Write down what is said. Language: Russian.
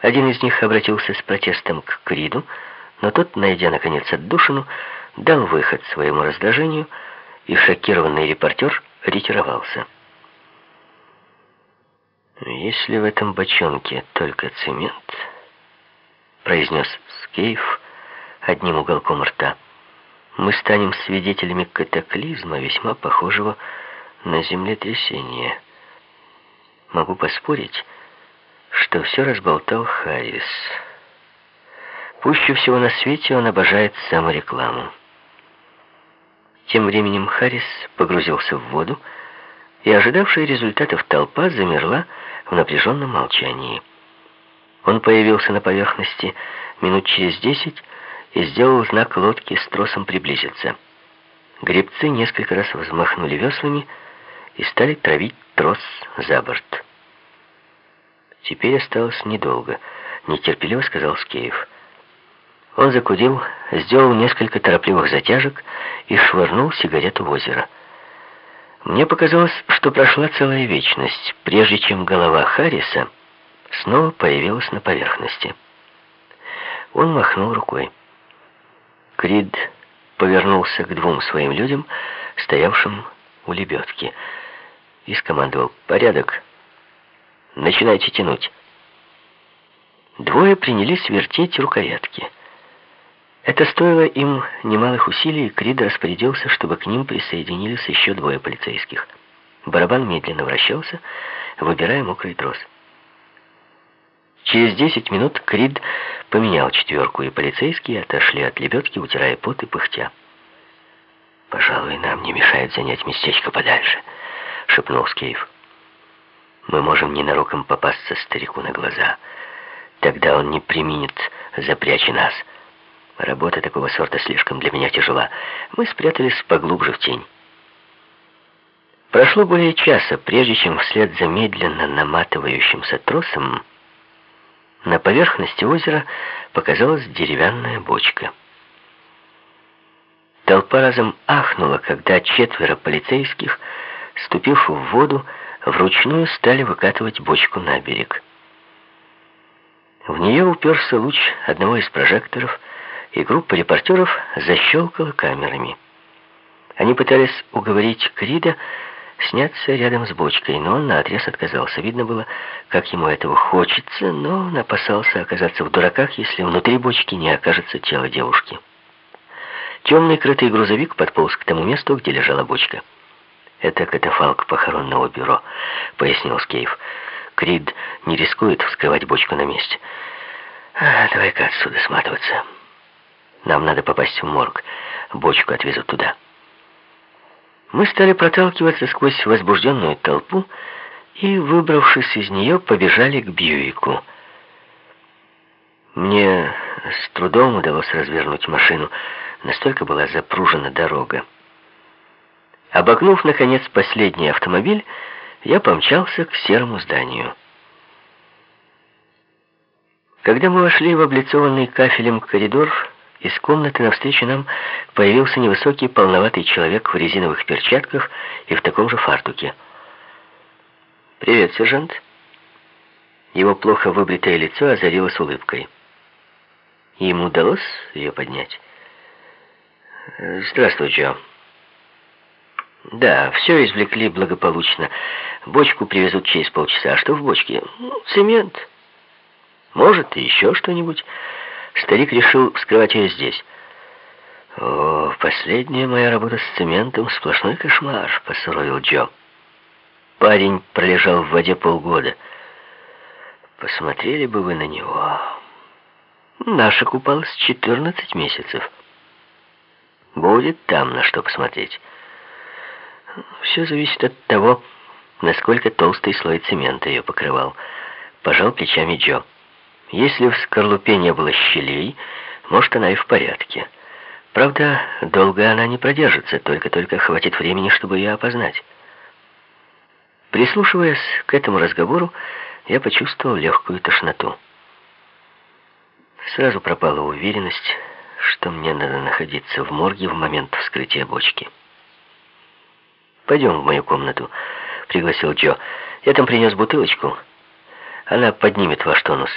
Один из них обратился с протестом к Криду, но тот, найдя, наконец, отдушину, дал выход своему раздражению, и шокированный репортер ретировался. «Если в этом бочонке только цемент», — произнес Скейф одним уголком рта, «мы станем свидетелями катаклизма, весьма похожего на землетрясение. Могу поспорить, что все разболтал Харрис. Пуще всего на свете он обожает саморекламу. Тем временем Харрис погрузился в воду, и ожидавшая результатов толпа замерла в напряженном молчании. Он появился на поверхности минут через десять и сделал знак лодки с тросом приблизиться. Гребцы несколько раз взмахнули веслами и стали травить трос за борт. «Теперь осталось недолго», — нетерпеливо сказал Скеев. Он закудил, сделал несколько торопливых затяжек и швырнул сигарету в озеро. Мне показалось, что прошла целая вечность, прежде чем голова Харриса снова появилась на поверхности. Он махнул рукой. Крид повернулся к двум своим людям, стоявшим у лебедки, и скомандовал «Порядок! Начинайте тянуть!» Двое принялись вертеть рукоятки. Это стоило им немалых усилий, и Крид распорядился, чтобы к ним присоединились еще двое полицейских. Барабан медленно вращался, выбирая мокрый трос. Через десять минут Крид поменял четверку, и полицейские отошли от лебедки, утирая пот и пыхтя. «Пожалуй, нам не мешает занять местечко подальше», — шепнул Скейф. «Мы можем ненароком попасться старику на глаза. Тогда он не применит запрячь нас». Работа такого сорта слишком для меня тяжела. Мы спрятались поглубже в тень. Прошло более часа, прежде чем вслед за медленно наматывающимся тросом на поверхности озера показалась деревянная бочка. Толпа разом ахнула, когда четверо полицейских, ступив в воду, вручную стали выкатывать бочку на берег. В нее уперся луч одного из прожекторов, и группа репортеров защелкала камерами. Они пытались уговорить Крида сняться рядом с бочкой, но он наотрез отказался. Видно было, как ему этого хочется, но он опасался оказаться в дураках, если внутри бочки не окажется тело девушки. Темный крытый грузовик подполз к тому месту, где лежала бочка. «Это катафалк похоронного бюро», — пояснил Скейф. «Крид не рискует вскрывать бочку на месте. А, давай-ка отсюда сматываться». Нам надо попасть в морг. Бочку отвезут туда. Мы стали проталкиваться сквозь возбужденную толпу и, выбравшись из нее, побежали к Бьюику. Мне с трудом удалось развернуть машину. Настолько была запружена дорога. Обогнув, наконец, последний автомобиль, я помчался к серому зданию. Когда мы вошли в облицованный кафелем коридор, из комнаты навстречу нам появился невысокий полноватый человек в резиновых перчатках и в таком же фартуке. «Привет, сержант». Его плохо выбритое лицо озарилось улыбкой. Ему удалось ее поднять. «Здравствуй, Джо». «Да, все извлекли благополучно. Бочку привезут через полчаса. А что в бочке? Ну, цемент. Может, еще что-нибудь». Старик решил вскрывать ее здесь. «О, последняя моя работа с цементом — сплошной кошмар», — посуровил Джо. Парень пролежал в воде полгода. Посмотрели бы вы на него. Наша купалась 14 месяцев. Будет там на что посмотреть. Все зависит от того, насколько толстый слой цемента ее покрывал. Пожал плечами Джо. Если в скорлупе не было щелей, может, она и в порядке. Правда, долго она не продержится, только-только хватит времени, чтобы ее опознать. Прислушиваясь к этому разговору, я почувствовал легкую тошноту. Сразу пропала уверенность, что мне надо находиться в морге в момент вскрытия бочки. «Пойдем в мою комнату», — пригласил Джо. «Я там принес бутылочку. Она поднимет ваш тонус».